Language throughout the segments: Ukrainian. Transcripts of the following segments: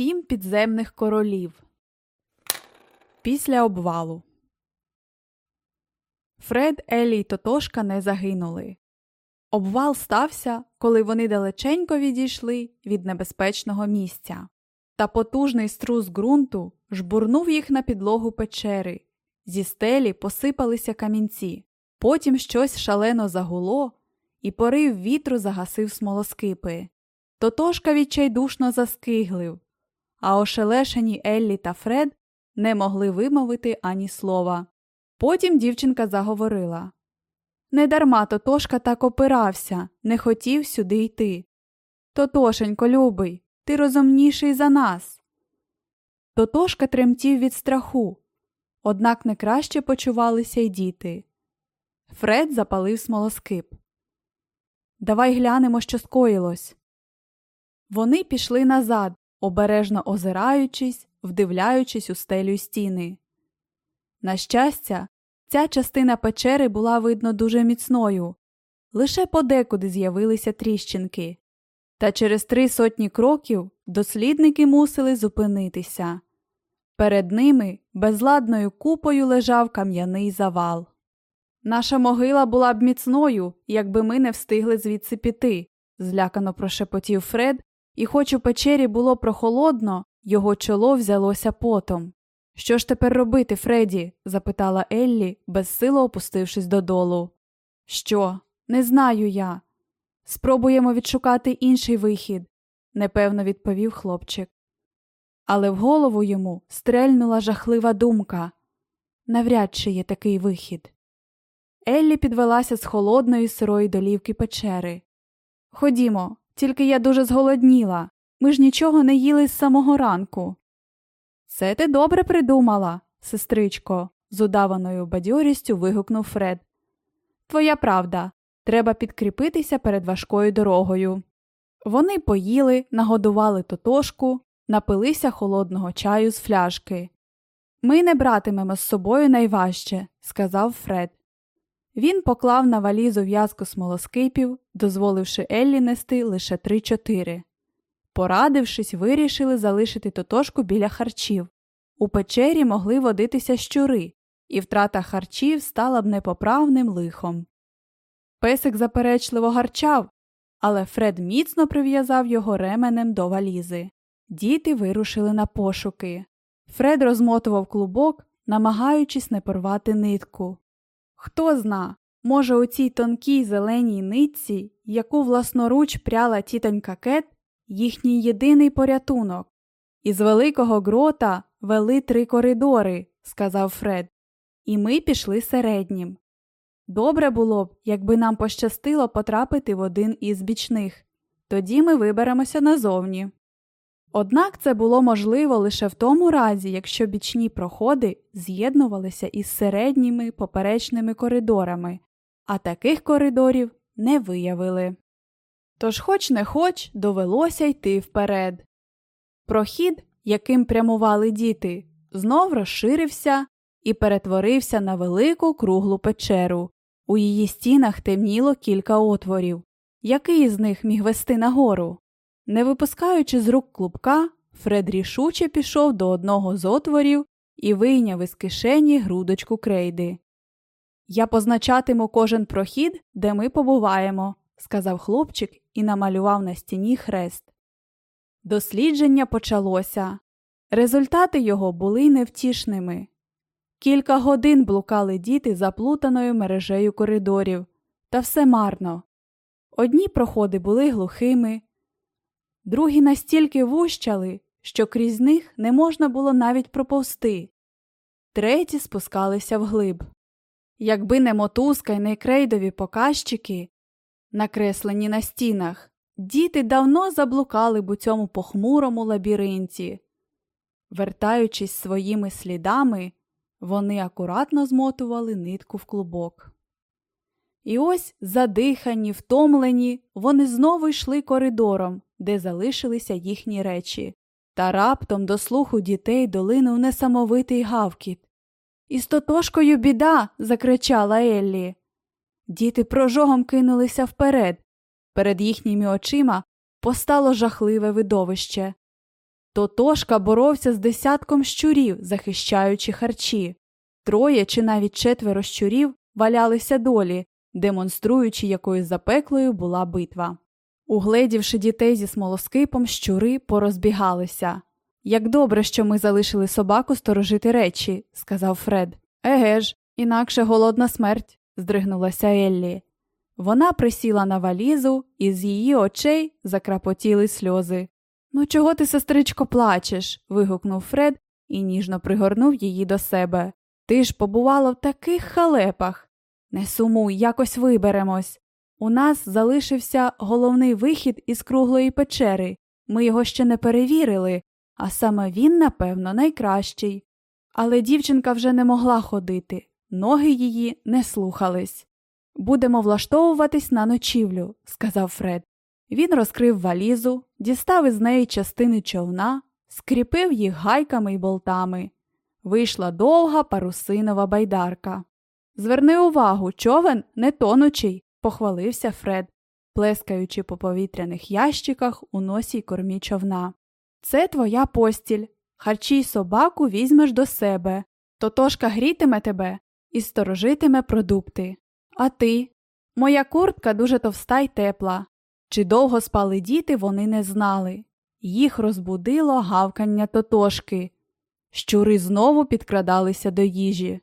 Сім підземних королів. Після обвалу Фред, Елі й Тотошка не загинули. Обвал стався, коли вони далеченько відійшли від небезпечного місця, та потужний струс ґрунту жбурнув їх на підлогу печери. Зі стелі посипалися камінці. Потім щось шалено загуло, і порив вітру загасив смолоскипи. Тотошка відчайдушно заскиглив, а ошелешені Еллі та Фред не могли вимовити ані слова. Потім дівчинка заговорила Недарма Тотошка так опирався, не хотів сюди йти. Тотошенько, любий, ти розумніший за нас. Тотошка тремтів від страху, однак не краще почувалися й діти. Фред запалив смолоскип. Давай глянемо, що скоїлось. Вони пішли назад, обережно озираючись, вдивляючись у стелю стіни. На щастя, ця частина печери була видно дуже міцною, лише подекуди з'явилися тріщинки, та через три сотні кроків дослідники мусили зупинитися. Перед ними безладною купою лежав кам'яний завал. Наша могила була б міцною, якби ми не встигли звідси піти, злякано прошепотів Фред, і, хоч у печері було прохолодно, його чоло взялося потом. Що ж тепер робити, Фредді? запитала Еллі, безсило опустившись додолу. Що? Не знаю я. Спробуємо відшукати інший вихід, непевно відповів хлопчик. Але в голову йому стрельнула жахлива думка навряд чи є такий вихід. Еллі підвелася з холодної сирої долівки печери. Ходімо, тільки я дуже зголодніла. Ми ж нічого не їли з самого ранку. Це ти добре придумала, сестричко, з удаваною бадьорістю вигукнув Фред. Твоя правда, треба підкріпитися перед важкою дорогою. Вони поїли, нагодували тотошку, напилися холодного чаю з фляжки. Ми не братимемо з собою найважче, сказав Фред. Він поклав на валізу в'язку смолоскипів, дозволивши Еллі нести лише три-чотири. Порадившись, вирішили залишити тотошку біля харчів. У печері могли водитися щури, і втрата харчів стала б непоправним лихом. Песик заперечливо гарчав, але Фред міцно прив'язав його ременем до валізи. Діти вирушили на пошуки. Фред розмотував клубок, намагаючись не порвати нитку. Хто зна, може, у цій тонкій зеленій нитці, яку власноруч пряла тітонька Кет, їхній єдиний порятунок. Із великого грота вели три коридори, сказав Фред, і ми пішли середнім. Добре було б, якби нам пощастило потрапити в один із бічних, тоді ми виберемося назовні. Однак це було можливо лише в тому разі, якщо бічні проходи з'єднувалися із середніми поперечними коридорами, а таких коридорів не виявили. Тож, хоч не хоч, довелося йти вперед. Прохід, яким прямували діти, знов розширився і перетворився на велику круглу печеру. У її стінах темніло кілька отворів. Який з них міг вести нагору? Не випускаючи з рук клубка, Фред рішуче пішов до одного з отворів і вийняв із кишені грудочку крейди. Я позначатиму кожен прохід, де ми побуваємо, сказав хлопчик і намалював на стіні хрест. Дослідження почалося. Результати його були невтішними. Кілька годин блукали діти заплутаною мережею коридорів, та все марно. Одні проходи були глухими, другі настільки вущали, що крізь них не можна було навіть проповсти, треті спускалися вглиб. Якби не мотузка й не крейдові показчики, накреслені на стінах, діти давно заблукали б у цьому похмурому лабіринті. Вертаючись своїми слідами, вони акуратно змотували нитку в клубок. І ось, задихані, втомлені, вони знову йшли коридором, де залишилися їхні речі, та раптом до слуху дітей долинув несамовитий гавкіт. Із тотошкою біда. закричала Еллі. Діти прожогом кинулися вперед. Перед їхніми очима постало жахливе видовище. Тотошка боровся з десятком щурів, захищаючи харчі. Троє чи навіть четверо щурів валялися долі, демонструючи, якою запеклою була битва. Угледівши дітей зі смолоскипом, щури порозбігалися. Як добре, що ми залишили собаку сторожити речі, сказав Фред. Еге ж, інакше голодна смерть, здригнулася Еллі. Вона присіла на валізу, і з її очей закрапотіли сльози. Ну, чого ти, сестричко, плачеш? вигукнув Фред і ніжно пригорнув її до себе. Ти ж побувала в таких халепах. Не сумуй, якось виберемось. У нас залишився головний вихід із круглої печери. Ми його ще не перевірили, а саме він, напевно, найкращий. Але дівчинка вже не могла ходити, ноги її не слухались. Будемо влаштовуватись на ночівлю, сказав Фред. Він розкрив валізу, дістав із неї частини човна, скріпив їх гайками й болтами. Вийшла довга парусинова байдарка. Зверни увагу, човен не тонучий, похвалився Фред, плескаючи по повітряних ящиках у носі й кормі човна. Це твоя постіль. Харчі й собаку візьмеш до себе. Тотошка грітиме тебе і сторожитиме продукти. А ти? Моя куртка дуже товста й тепла. Чи довго спали діти, вони не знали. Їх розбудило гавкання тотошки. Щури знову підкрадалися до їжі.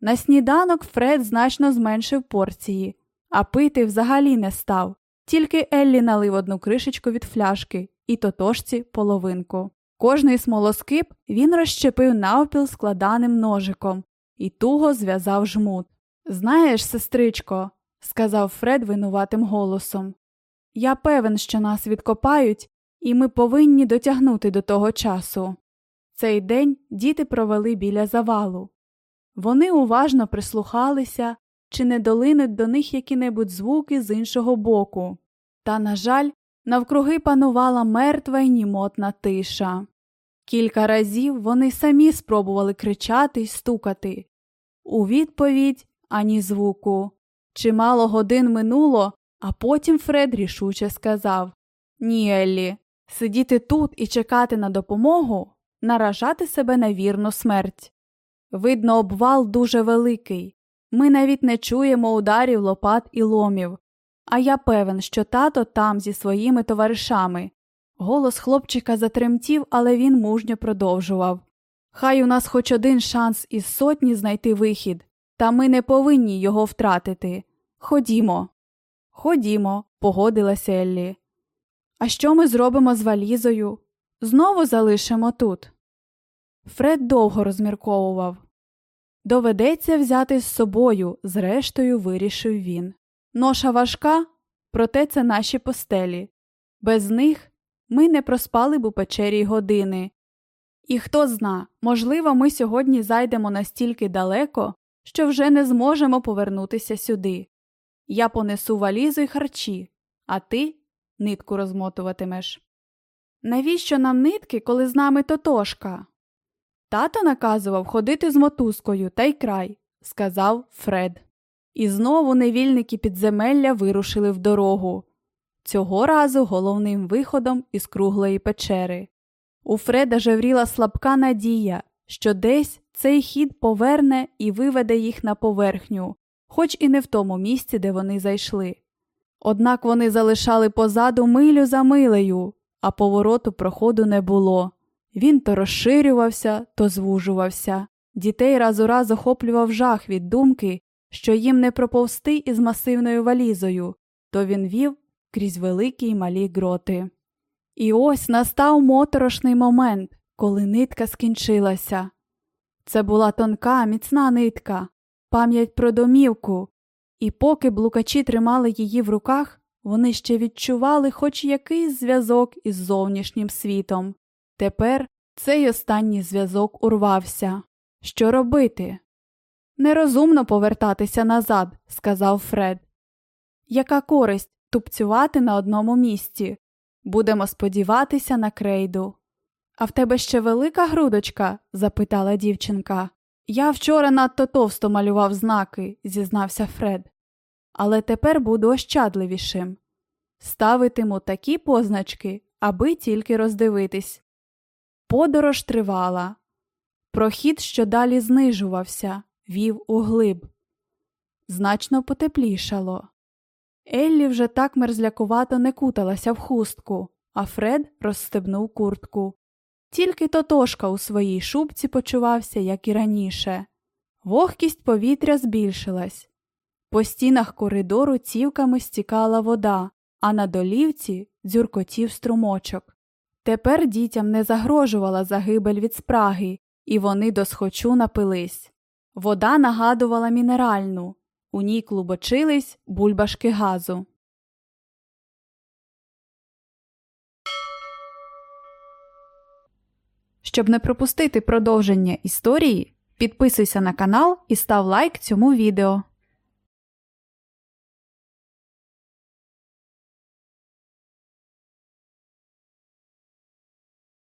На сніданок Фред значно зменшив порції, а пити взагалі не став, тільки Еллі налив одну кришечку від фляшки і тотошці половинку. Кожний смолоскип він розщепив навпіл складаним ножиком і туго зв'язав жмут. Знаєш, сестричко, сказав Фред винуватим голосом, я певен, що нас відкопають, і ми повинні дотягнути до того часу. Цей день діти провели біля завалу. Вони уважно прислухалися, чи не долинуть до них які-небудь звуки з іншого боку. Та, на жаль, навкруги панувала мертва й німотна тиша. Кілька разів вони самі спробували кричати й стукати. У відповідь ані звуку. Чимало годин минуло, а потім Фред рішуче сказав Ні, Еллі, сидіти тут і чекати на допомогу, наражати себе на вірну смерть. Видно, обвал дуже великий. Ми навіть не чуємо ударів лопат і ломів. А я певен, що тато там зі своїми товаришами. Голос хлопчика затремтів, але він мужньо продовжував. Хай у нас хоч один шанс із сотні знайти вихід, та ми не повинні його втратити. Ходімо. Ходімо, погодилася Еллі. А що ми зробимо з валізою? Знову залишимо тут. Фред довго розмірковував. Доведеться взяти з собою, зрештою, вирішив він. Ноша важка, проте це наші постелі. Без них ми не проспали б у печері години. І хто зна, можливо, ми сьогодні зайдемо настільки далеко, що вже не зможемо повернутися сюди. Я понесу валізу й харчі, а ти нитку розмотуватимеш. Навіщо нам нитки, коли з нами тотошка? Тато наказував ходити з мотузкою та й край, сказав Фред. І знову невільники підземелля вирушили в дорогу, цього разу головним виходом із круглої печери. У Фреда жевріла слабка надія, що десь цей хід поверне і виведе їх на поверхню, хоч і не в тому місці, де вони зайшли. Однак вони залишали позаду милю за милею, а повороту проходу не було. Він то розширювався, то звужувався. Дітей раз у раз охоплював жах від думки, що їм не проповсти із масивною валізою, то він вів крізь великі й малі гроти. І ось настав моторошний момент, коли нитка скінчилася. Це була тонка, міцна нитка, пам'ять про домівку, і поки блукачі тримали її в руках, вони ще відчували хоч якийсь зв'язок із зовнішнім світом. Тепер цей останній зв'язок урвався. Що робити? Нерозумно повертатися назад, сказав Фред. Яка користь тупцювати на одному місці? Будемо сподіватися на крейду. А в тебе ще велика грудочка? запитала дівчинка. Я вчора надто товсто малював знаки, зізнався Фред. Але тепер буду ощадливішим. Ставитиму такі позначки, аби тільки роздивитись. Подорож тривала. Прохід, що далі знижувався, вів у глиб. Значно потеплішало. Еллі вже так мерзлякувато не куталася в хустку, а Фред розстебнув куртку. Тільки Тотошка у своїй шубці почувався, як і раніше. Вогкість повітря збільшилась. По стінах коридору цівками стікала вода, а на долівці дзюркотів струмочок. Тепер дітям не загрожувала загибель від спраги, і вони досхочу напились. Вода нагадувала мінеральну, у ній клубочились бульбашки газу. Щоб не пропустити продовження історії, підписуйся на канал і став лайк цьому відео.